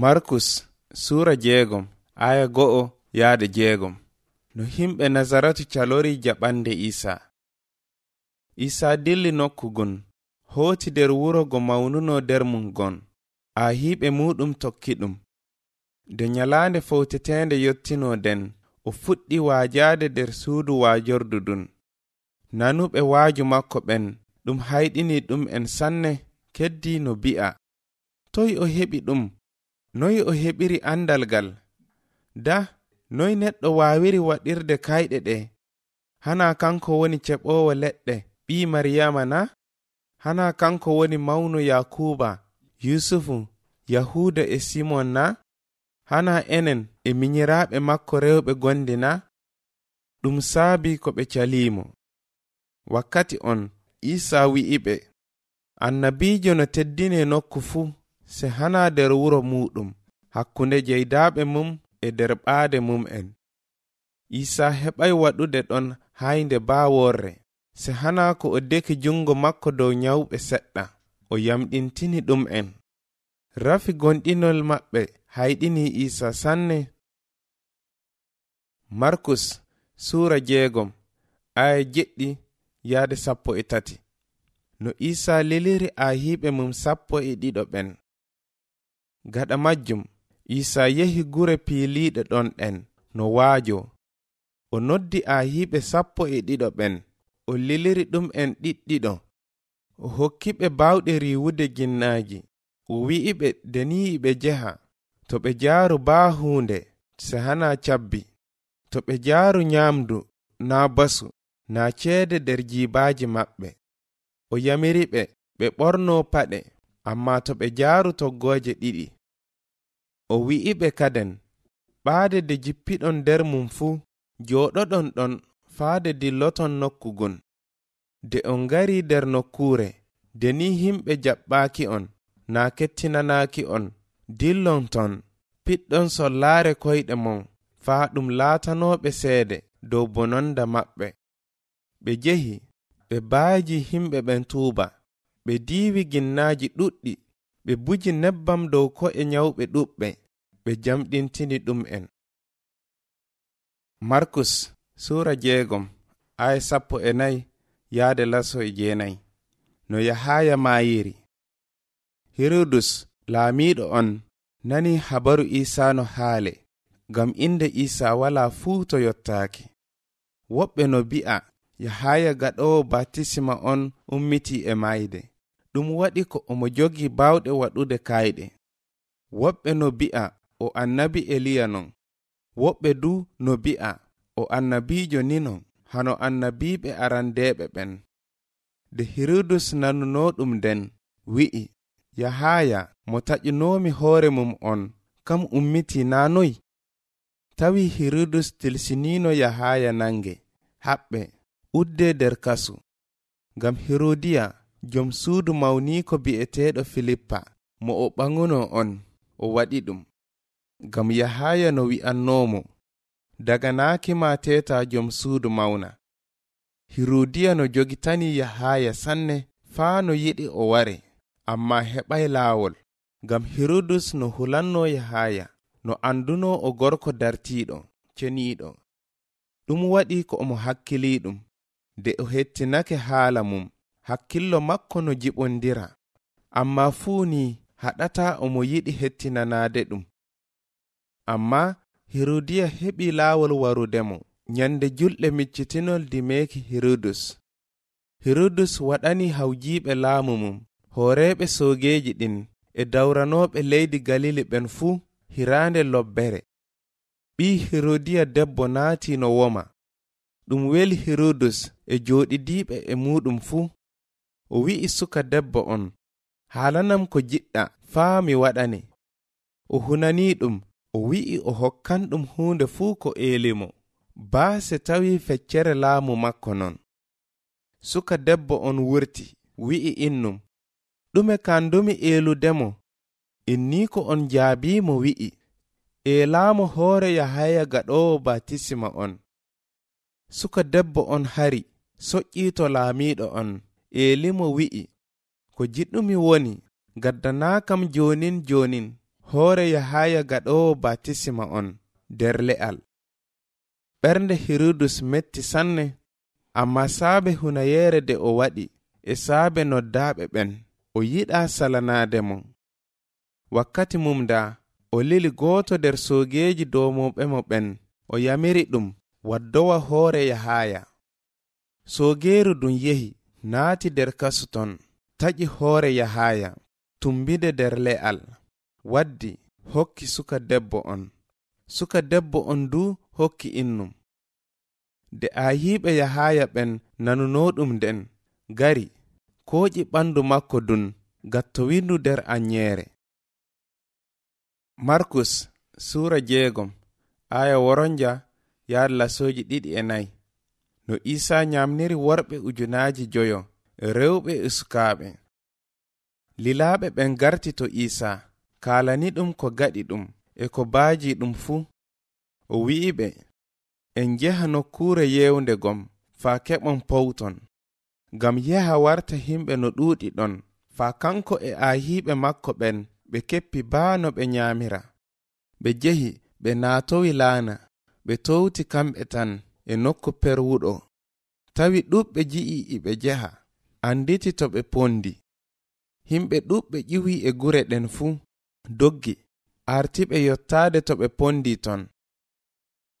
markus sura jeegom aya go'o yahde jeegom. No himɓe nazaratu calori jaɓande isa isa dilli nokkugon hooti nder wuro go mawnuno nder mum gon. A ahiɓe muɗum tokki ɗum. Nde nyalaande fowtetende yottinoden o fuɗɗi waajaade nder suudu waajorduɗun nanuɓe waaju makko ɓen ɗum hayɗini ɗum en sanne keddi no bi'a. Toy o heɓi ɗum noy o heɓiri andal gal? Da noy neɗɗo waawiri waɗirde kayɗe ɗe? Hana kanko woni ceɓowo leɗɗe ɓi mariyama na? Hana kanko woni mawnu yakuba yusufu yahuda e simon na? Hana enen e minyiraaɓe makko rewɓe gondi na? Ɗum saabi ko ɓe calimo. Wakkati on isa wi'i ɓe annabiijo no teddine nokku fuu se hana nder wuro muɗum hakkunde jeydaɓe mum e nder ɓaade mum'en isa heɓay waɗude ɗon haynde baaworre se hana ko o deki jungo makko dow nyawɓe seɗɗa o yamɗintini ɗum en. Rafi gonɗinol maɓɓe hayɗini isa sanne. Markus suura jeegom aya jeɗɗi yahde sappo e tati. No isa leliri ahiɓe mum sappo e ɗiɗo ɓen. gaɗa majjum isa yehi gure piiliiɗe ɗon ɗen no waajo. O noddi aayiiɓe sappo e ɗiɗo ɓen o liliri ɗum en ɗiɗɗiɗo o hokkiɓe bawɗe riwude ginnaaji o wi'iɓe deniyiɓe jeha. To ɓe jaaru baa huunde sehana cabbi. To ɓe jaaru nyaamdu naa basu naa ceede nder jiibaaji maɓɓe. O yamiri ɓe ɓe ɓorno paɗe. amma to ɓe jaaru toggooje ɗiɗi. O wi'i ɓe kaden ɓaade de jippiɗon nder mum fuu jooɗoɗon ɗon faade dilloton nokkugon. De on ngari nder nokkuure de ni himɓe jaɓɓaaki on naa kettinanaaki on dillon ton piɗɗon sollaare koyɗe mon faa ɗum laatanooɓe seede dow bononda maɓɓe. Ɓe jehi ɓe baaji himɓe ɓen tuuba. ɓe diiwi ginnaaji ɗuɗɗi ɓe buji nebbam dow ko'e nyawɓe ɗuɓɓe ɓe jamɗintini ɗum en. Markus sura jeegom aya sappo e nayi yahde laso e jeenayi no yahaya maayiri. Hirudus laamiiɗo on nani habaru isaa no haale ngam innde isaa walaa fuu to yottaake woɓɓe no bi'a yahaya gaɗowo batisima on ummiti e mayde ɗum waɗi ko omo jogi bawɗe waɗude kayɗe. Woɓɓe no bi'a o annabi eliya non. Woɓɓe du no bi'a o annabijo ni non. Hano annabiɓe arandeɓe ɓen. De hirudus nanuno ɗum nden wi'i yahaya mo taƴunomi hoore mum on. Kam ummiti naanoyi? Tawi hirudus tilsinino yahaya nange haɓɓe udde nder kasu. Ngam herodiya jom suudu mawniko bi'eteɗo filippa mo o ɓaŋuno on o waɗi ɗum. Ngam yahaya no wi'annomo daga naakima teta jom suudu mawna. Hirudiya no jogitani yahaya sanne faa no yiɗi o ware amma heɓay laawol. Ngam hirudus no hulanno yahaya no anduno o gorko dartiɗo ceniiɗo. Ɗum waɗi ko omo hakkili ɗum de o hettinake haala mum. hakkillo makko no jiɓondira. Amma fuu ni haɗata omo yiɗi hettinanaade ɗum. Amma herodiya heɓi laawol warudemo nyande julɗe miccitinol dimeki herodus herodus waɗani hawjiiɓe laamu mum hooreeɓe soogeeji ɗin e dawranooɓe leydi galili ɓen fuu hiraande lobbere. Ɓii herodiya debbo naati no woma. Ɗum weli herodus e jooɗidiiɓe e muɗum fuu o wi'i suka debbo on. Haalanam ko jiɗɗa faa mi waɗane o hunani ɗum o wi'i o hokkan ɗum huunde fuu ko eelimo baase tawi feccere laamu makko non. Suka debbo on wurti wi'i innum. Ɗume kandumi eeludemo inni ko on jaabimo wi'i. Eelaamo hoore yahaya gaɗowo batisima on. Suka debbo on hari soƴƴii to laamiiɗo on. eelimo wi'i ko jiɗɗumi woni gaddanakam jonin jonin hoore yahaya gaɗowo batisima on nder le'al. Ɓernde hirudus metti sanne amma saabe hunayeere de o waɗi e saabe noddaaɓe ɓen o yiɗa salanaade mo. Wakkati mum da o lili gooto nder soogeeji domoɓe mo ɓen o yamiri ɗum waddowa hoore yahaya. Soogeeru ɗum yehi naati nder kasu ton taƴi hoore yahaya tumbide nder le'al. Waddi hokki suka debbo on. Suka debbo on du hokki innum. De ayiɓe yahaya ɓen nanunoɗum nden gari kooƴi ɓandu makko dun gatto windu nder anyeere. Markus suura jeegom aya woronja yaar lasoji ɗiɗi e nayi. no isa nyamniri worɓe ujunaji joyo rewɓe e sukaɓe lilaɓe ɓen garti to isa kalani ɗum ko gaɗi ɗum e ko baaji ɗum fuu o wi'i ɓe en njaha nokkure yewnde gom faa keɓon powton ngam yeha warta himɓe no ɗuuɗi ɗon faa kanko e aayiiɓe makko ɓen ɓe keppi baa no ɓe nyaamira. Ɓe jehi ɓe naatowi laana ɓe towti kamɓe tan. e nokku perwuɗo. Tawi ɗuɓɓe ji'i iɓe jeha anditi to ɓe pondi. Himɓe ɗuɓɓe ƴiwi e gure ɗen fuu doggi artiɓe yottaade to ɓe pondi ton.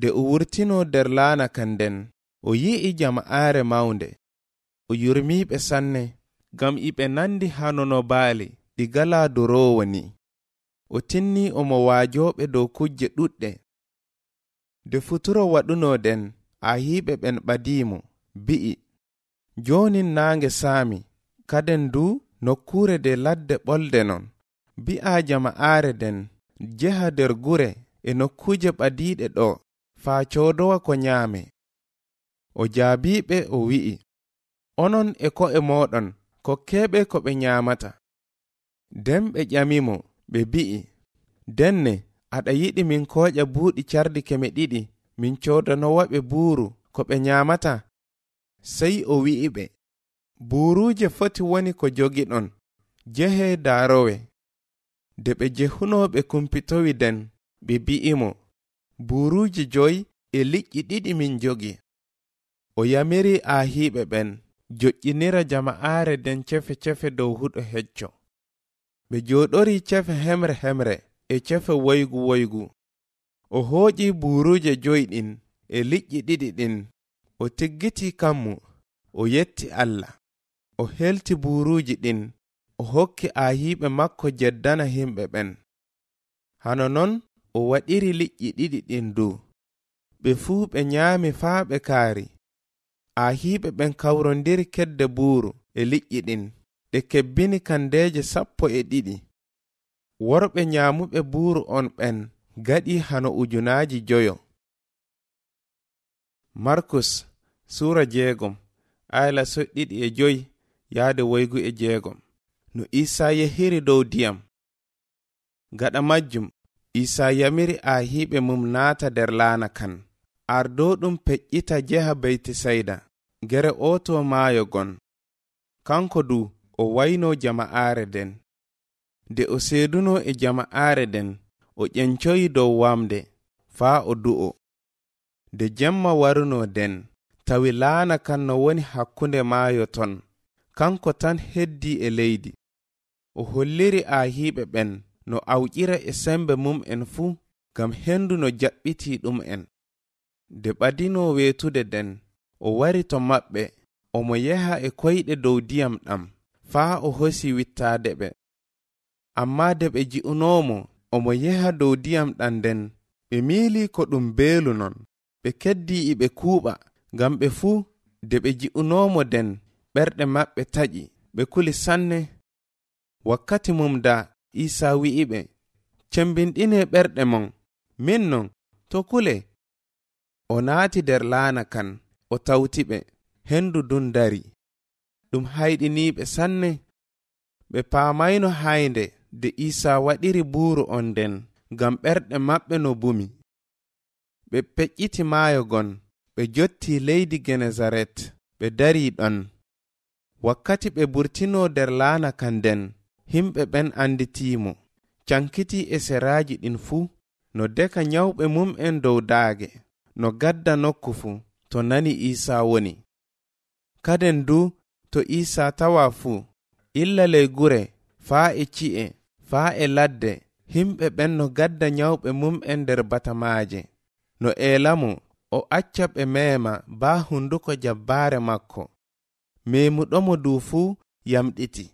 De o wurtino nder laana kan nden o yi'i jama'aare mawnde. O yurmiiɓe sanne ngam iɓe nandi hanono baali ɗi galaa durowo ni o tinni omo waajooɓe dow kujje ɗuɗɗe. De futuro waɗunoɗen ayiɓe ɓen ɓadimo bi'i. Jonin nange saami kaden du nokkure de ladde ɓolde non. Bi'a jama'aare den jeha nder gure e nokkuje ɓadiɗe ɗo faa codowa ko nyaame. O jaabiɓe o wi'i. Onon e ko'e moɗon kokkeɓe ko ɓe nyaamata. Nden ɓe ƴamimo ɓe bi'i. Denne aɗa yiɗi min koƴa buuɗi carɗi keme ɗiɗi min codanowaɓe buuru ko ɓe nyaamata sey o wi'i ɓe buuruuje foti woni ko jogiɗon jehe daarowe. De ɓe jehunoɓe kumpitowi den ɓe bi'imo buuruuji joyi e liƴƴi ɗiɗi min jogi. O yamiri aahiiɓe ɓen joƴƴinira jama'aare nden cefe cefe dow huɗo hecco. Ɓe jooɗori cefe hemre hemre e cefe woygu woygu. o hooƴi buruuje joyi ɗin e liƴƴi ɗiɗi ɗin o tiggiti kammu o yetti allah. O helti buuruuji ɗin o hokki aayiiɓe makko jeddana himɓe ɓen. Hano non o waɗiri liƴƴi ɗiɗi ɗin du ɓe fuu ɓe nyaami faa ɓe kaari. Aahiiɓe ɓen kawrondiri kedde buuru e liƴƴi ɗin. Ɗe kebbini kandeeje sappo e ɗiɗi. Worɓe nyaamuɓe buuru on ɓen. gaɗi hano ujunaji joyo. Markus sura jeegom. Ayla soɗɗiɗi e joyi yahde woygu e jeegom. No isa yehiri dow diyam. Gaɗa majjum isa yamiri aahiiɓe mum naata nder laana kan. Ardo ɗum peƴƴita jeha beytisayda gere oto maayo gon. Kanko du o wayno jama'aare den. Nde o seeduno e jama'aare den. o ƴencoyi dow wamde faa o du'o. Nde jemma waruno den tawi laana kan no woni hakkunde maayo ton kanko tan heddi e leydi. O holliri aahiiɓe ɓen no awƴira e sembe mum'en fuu ngam henndu no jaɓɓiti ɗum en. Nde ɓadino weetude den o wari to maɓɓe omo yaha e koyɗe dow diyam ɗam faa o hosi wittaade ɓe. Amma de ɓe ji'unomo omo yeha dow diyam ɗan nden ɓe miili ko ɗum beelu non ɓe keddi iɓe kuuɓa ngam ɓe fuu de ɓe ji'unomo nden ɓerɗe maɓɓe taƴi ɓe kuli sanne. Wakkati mum da isa wi'i ɓe cembinɗine ɓerɗe mon min non to kule? O naati nder laana kan o tawti ɓe hendu dun dari ɗum hayɗiniɓe sanne. Ɓe paamayno haynde de isa waɗiri buuru on nden ngam ɓerɗe maɓɓe no bumi. Ɓe peƴƴiti maayogon ɓe jotti leydi genezaret ɓe dari ɗon. Wakkati ɓe burtino nder laana kan nden himɓe ɓen annditimo cankiti e seraaji ɗin fuu no deka nyawɓe mum'en dow daage no gadda nokku fuu to nani isaa woni. Kaden du to isaa tawa fuu illa ley gure faa e ci'e. faa e ladde himɓe ɓen no gadda nyawɓe mum'en nder batamaaje. No eelamu o acca ɓe meema baa hunduko jabbaare makko. Memuɗomo duu fuu yamɗiti.